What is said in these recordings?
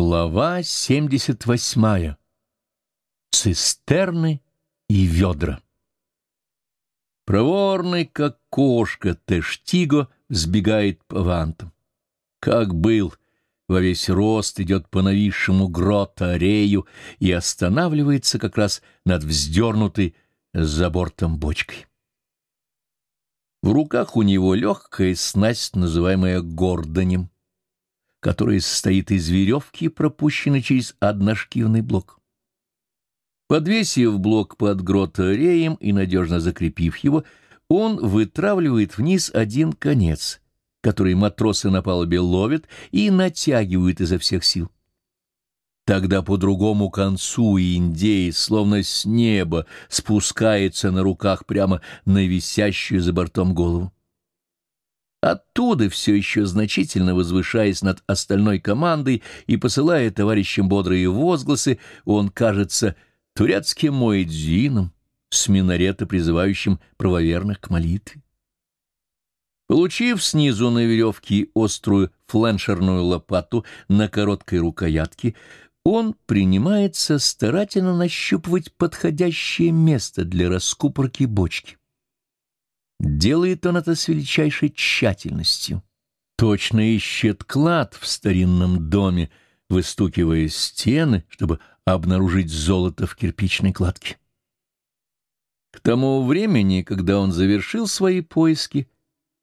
Глава 78. Цистерны и ведра. Проворный, как кошка, Тештиго сбегает по вантам. Как был, во весь рост идет по нависшему грота рею и останавливается как раз над вздернутой за бортом бочкой. В руках у него легкая снасть, называемая гордонем которая состоит из веревки, пропущенной через одношкивный блок. Подвесив блок под грот-реем и надежно закрепив его, он вытравливает вниз один конец, который матросы на палубе ловят и натягивают изо всех сил. Тогда по другому концу индеец, словно с неба, спускается на руках прямо на висящую за бортом голову. Оттуда, все еще значительно возвышаясь над остальной командой и посылая товарищам бодрые возгласы, он кажется турецким муэдзином с минарета, призывающим правоверных к молитве. Получив снизу на веревке острую фленшерную лопату на короткой рукоятке, он принимается старательно нащупывать подходящее место для раскупорки бочки. Делает он это с величайшей тщательностью. Точно ищет клад в старинном доме, выстукивая стены, чтобы обнаружить золото в кирпичной кладке. К тому времени, когда он завершил свои поиски,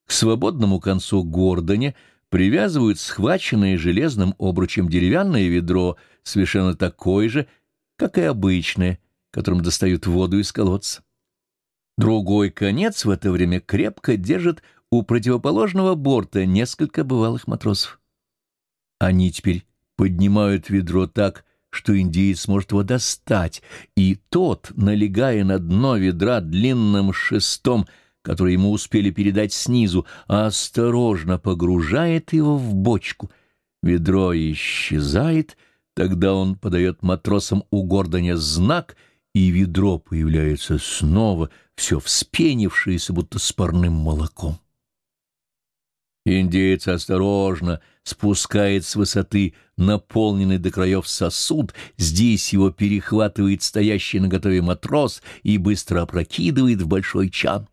к свободному концу Гордоне привязывают схваченное железным обручем деревянное ведро, совершенно такое же, как и обычное, которым достают воду из колодца. Другой конец в это время крепко держит у противоположного борта несколько бывалых матросов. Они теперь поднимают ведро так, что индеец может его достать, и тот, налегая на дно ведра длинным шестом, который ему успели передать снизу, осторожно погружает его в бочку. Ведро исчезает, тогда он подает матросам у Гордоня знак — и ведро появляется снова, все вспенившееся, будто с парным молоком. Индеец осторожно спускает с высоты наполненный до краев сосуд, здесь его перехватывает стоящий на готове матрос и быстро опрокидывает в большой чан.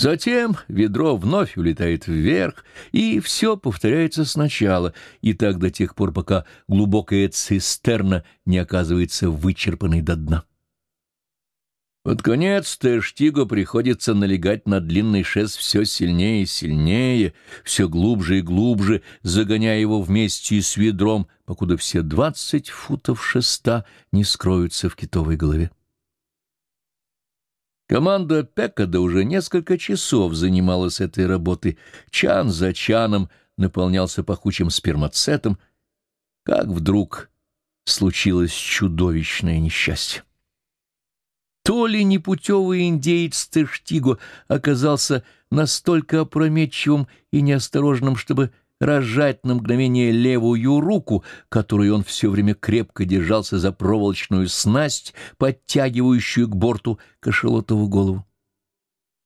Затем ведро вновь улетает вверх, и все повторяется сначала, и так до тех пор, пока глубокая цистерна не оказывается вычерпанной до дна. Под конец Тештиго приходится налегать на длинный шест все сильнее и сильнее, все глубже и глубже, загоняя его вместе с ведром, покуда все двадцать футов шеста не скроются в китовой голове. Команда Пекада уже несколько часов занималась этой работой. Чан за чаном наполнялся пахучим спермацетом, как вдруг случилось чудовищное несчастье. То ли непутевый индеец Тештиго оказался настолько опрометчивым и неосторожным, чтобы разжать на мгновение левую руку, которой он все время крепко держался за проволочную снасть, подтягивающую к борту кошелотову голову.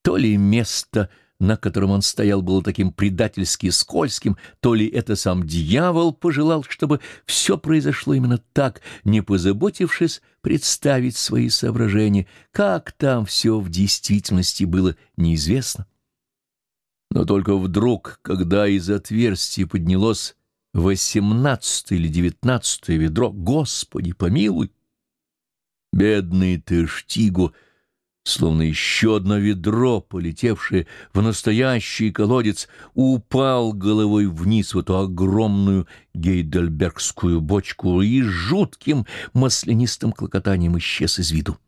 То ли место, на котором он стоял, было таким предательски скользким, то ли это сам дьявол пожелал, чтобы все произошло именно так, не позаботившись представить свои соображения, как там все в действительности было неизвестно. Но только вдруг, когда из отверстия поднялось восемнадцатое или девятнадцатое ведро, Господи, помилуй! Бедный ты, Штигу, словно еще одно ведро, полетевшее в настоящий колодец, упал головой вниз в эту огромную гейдельбергскую бочку и жутким маслянистым клокотанием исчез из виду.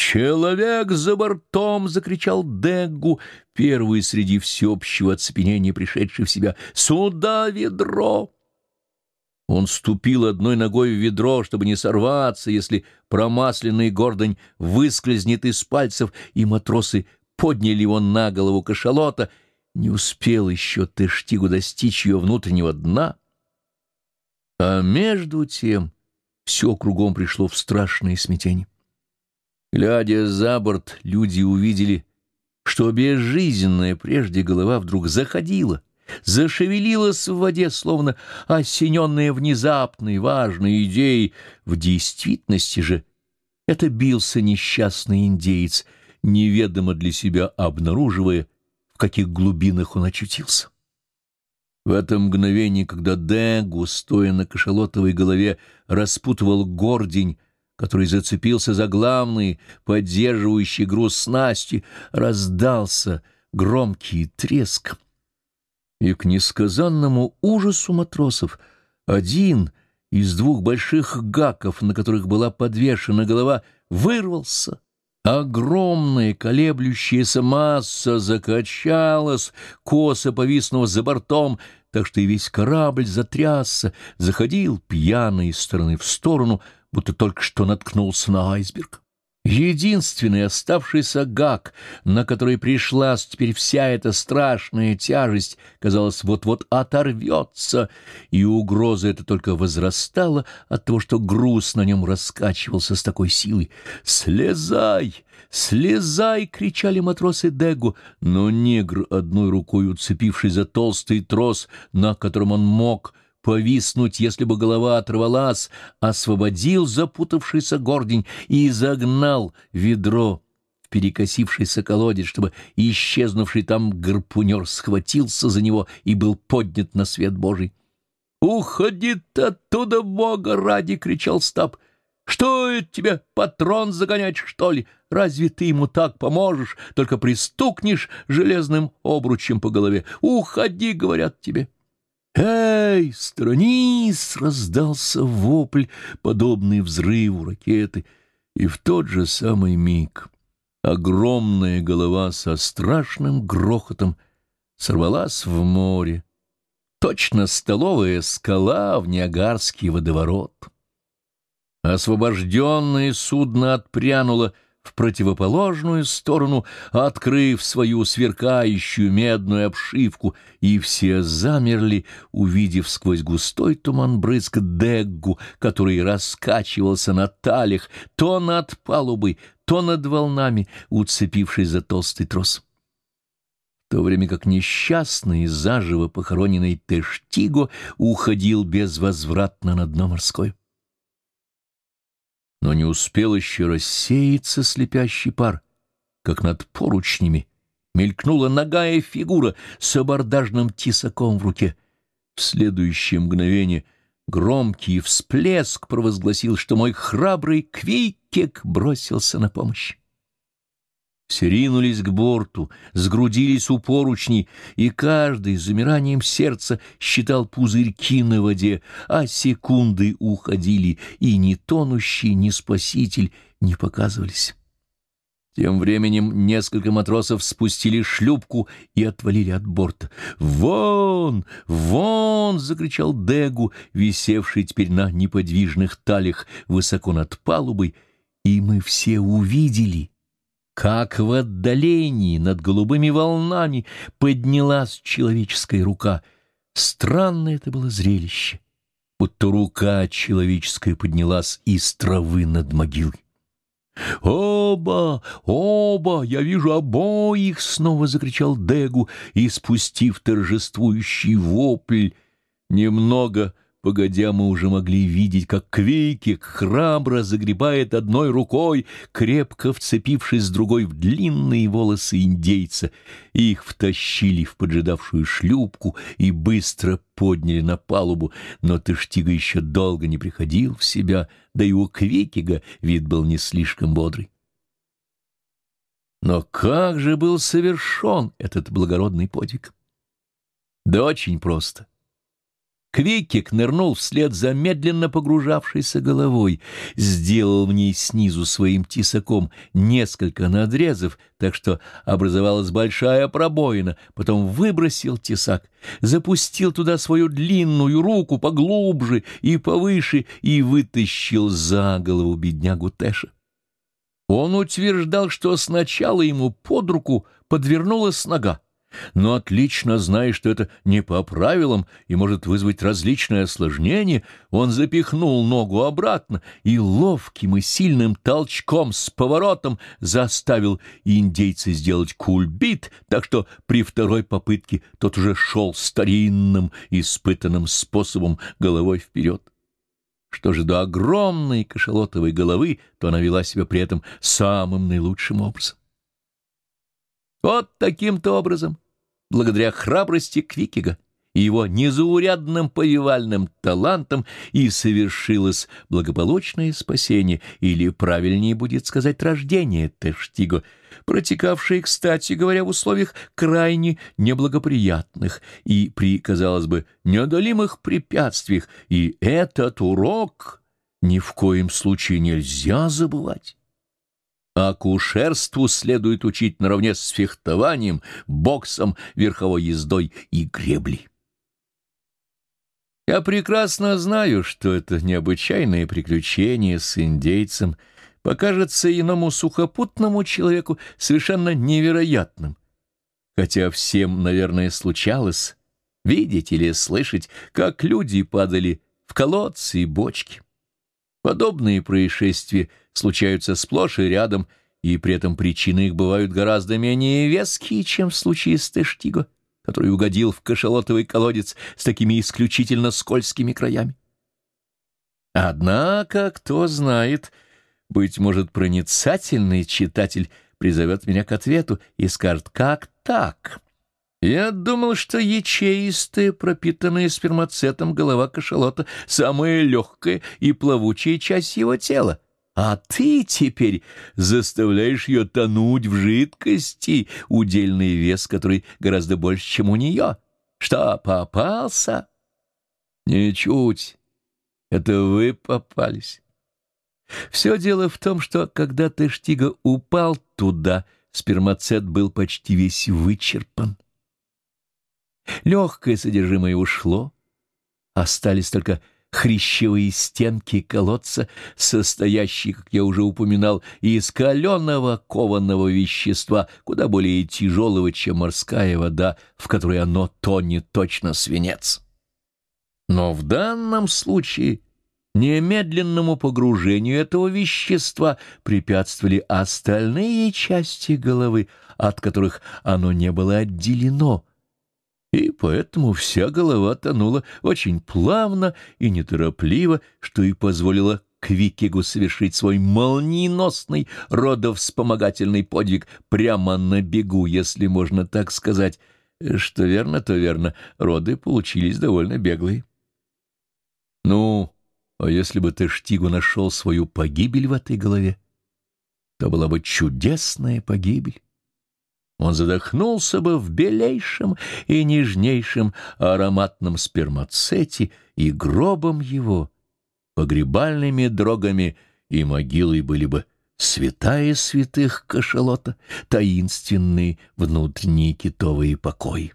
«Человек за бортом!» — закричал Деггу, первый среди всеобщего оцепенения, пришедший в себя. «Сюда ведро!» Он ступил одной ногой в ведро, чтобы не сорваться, если промасленный гордонь выскользнет из пальцев, и матросы подняли его на голову кашалота. Не успел еще Тештигу достичь ее внутреннего дна. А между тем все кругом пришло в страшное смятение. Глядя за борт, люди увидели, что безжизненная прежде голова вдруг заходила, зашевелилась в воде, словно осененная внезапной важной идеей. В действительности же это бился несчастный индеец, неведомо для себя обнаруживая, в каких глубинах он очутился. В это мгновение, когда Дэгу, стоя на кашалотовой голове, распутывал гордень, который зацепился за главный, поддерживающий груз снасти, раздался громкий треск. И к несказанному ужасу матросов один из двух больших гаков, на которых была подвешена голова, вырвался. Огромная колеблющаяся масса закачалась, косо повиснув за бортом, так что и весь корабль затрясся, заходил пьяно из стороны в сторону, будто только что наткнулся на айсберг. Единственный оставшийся гак, на который пришлась теперь вся эта страшная тяжесть, казалось, вот-вот оторвется, и угроза эта только возрастала от того, что груз на нем раскачивался с такой силой. «Слезай! Слезай!» — кричали матросы Дегу, но негр, одной рукой уцепивший за толстый трос, на котором он мог повиснуть, если бы голова оторвалась, освободил запутавшийся гордень и загнал ведро в перекосившийся колодец, чтобы исчезнувший там гарпунер схватился за него и был поднят на свет Божий. «Уходи оттуда, Бога ради!» — кричал Стаб. «Что это тебе, патрон загонять, что ли? Разве ты ему так поможешь, только пристукнешь железным обручем по голове? Уходи, говорят тебе!» «Эй, сторонись!» — раздался вопль, подобный взрыву ракеты, и в тот же самый миг огромная голова со страшным грохотом сорвалась в море, точно столовая скала в Ниагарский водоворот. Освобожденное судно отпрянуло — в противоположную сторону, открыв свою сверкающую медную обшивку, и все замерли, увидев сквозь густой туман брызг Деггу, который раскачивался на талях то над палубой, то над волнами, уцепившись за толстый трос. В то время как несчастный, заживо похороненный Тештиго уходил безвозвратно на дно морское но не успел еще рассеяться слепящий пар, как над поручнями мелькнула ногая фигура с абордажным тесаком в руке. В следующее мгновение громкий всплеск провозгласил, что мой храбрый Квейкек бросился на помощь. Все ринулись к борту, сгрудились у поручней, и каждый с замиранием сердца считал пузырьки на воде, а секунды уходили, и ни тонущий, ни спаситель не показывались. Тем временем несколько матросов спустили шлюпку и отвалили от борта. «Вон! Вон!» — закричал Дегу, висевший теперь на неподвижных талях высоко над палубой, и мы все увидели — как в отдалении над голубыми волнами поднялась человеческая рука. Странное это было зрелище, будто рука человеческая поднялась из травы над могилой. «Оба! Оба! Я вижу обоих!» — снова закричал Дегу и, спустив торжествующий вопль, немного Погодя, мы уже могли видеть, как Квейкик храбро загребает одной рукой, крепко вцепившись с другой в длинные волосы индейца. Их втащили в поджидавшую шлюпку и быстро подняли на палубу, но Тештига еще долго не приходил в себя, да и у Квейкига вид был не слишком бодрый. Но как же был совершен этот благородный подвиг? Да очень просто. Квикик нырнул вслед за медленно погружавшейся головой, сделал в ней снизу своим тесаком несколько надрезов, так что образовалась большая пробоина, потом выбросил тесак, запустил туда свою длинную руку поглубже и повыше и вытащил за голову беднягу Тэша. Он утверждал, что сначала ему под руку подвернулась нога, но отлично зная, что это не по правилам и может вызвать различные осложнения, он запихнул ногу обратно и ловким и сильным толчком с поворотом заставил индейца сделать кульбит, так что при второй попытке тот уже шел старинным, испытанным способом головой вперед. Что же до огромной кашалотовой головы, то она вела себя при этом самым наилучшим образом. Вот таким-то образом, благодаря храбрости Квикига и его незаурядным повивальным талантам, и совершилось благополучное спасение, или, правильнее будет сказать, рождение Тештиго, протекавшее, кстати говоря, в условиях крайне неблагоприятных и при, казалось бы, неодолимых препятствиях, и этот урок ни в коем случае нельзя забывать. Акушерству следует учить наравне с фехтованием, боксом, верховой ездой и греблей. Я прекрасно знаю, что это необычайное приключение с индейцем покажется иному сухопутному человеку совершенно невероятным, хотя всем, наверное, случалось видеть или слышать, как люди падали в колодцы и бочки. Подобные происшествия случаются сплошь и рядом, и при этом причины их бывают гораздо менее веские, чем в случае с Тештиго, который угодил в кашалотовый колодец с такими исключительно скользкими краями. Однако, кто знает, быть может, проницательный читатель призовет меня к ответу и скажет, как так? Я думал, что ячеистая, пропитанная спермацетом голова кашалота — самая легкая и плавучая часть его тела. А ты теперь заставляешь ее тонуть в жидкости, удельный вес который гораздо больше, чем у нее. Что, попался? Ничуть. Это вы попались. Все дело в том, что когда ты, Штига, упал туда, спермацет был почти весь вычерпан. Легкое содержимое ушло, остались только хрящевые стенки колодца, состоящие, как я уже упоминал, из каленого кованого вещества, куда более тяжелого, чем морская вода, в которой оно тонет точно свинец. Но в данном случае немедленному погружению этого вещества препятствовали остальные части головы, от которых оно не было отделено — и поэтому вся голова тонула очень плавно и неторопливо, что и позволило Квикигу совершить свой молниеносный родовспомогательный подвиг прямо на бегу, если можно так сказать. Что верно, то верно, роды получились довольно беглые. Ну, а если бы ты Штигу нашел свою погибель в этой голове, то была бы чудесная погибель он задохнулся бы в белейшем и нежнейшем ароматном спермацете, и гробом его, погребальными дрогами и могилой были бы святая святых кашалота, таинственные внутренние китовые покои.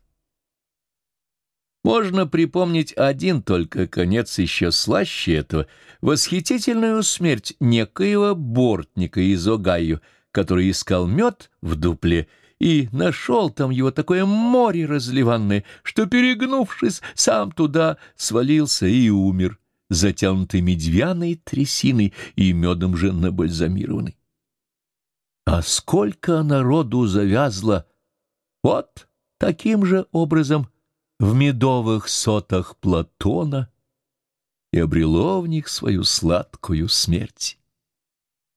Можно припомнить один только конец еще слаще этого, восхитительную смерть некоего бортника из Огайо, который искал мед в дупле и нашел там его такое море разливанное, что, перегнувшись, сам туда свалился и умер, затянутый медвяной трясиной и медом же набальзамированный. А сколько народу завязло вот таким же образом в медовых сотах Платона и обрело в них свою сладкую смерть.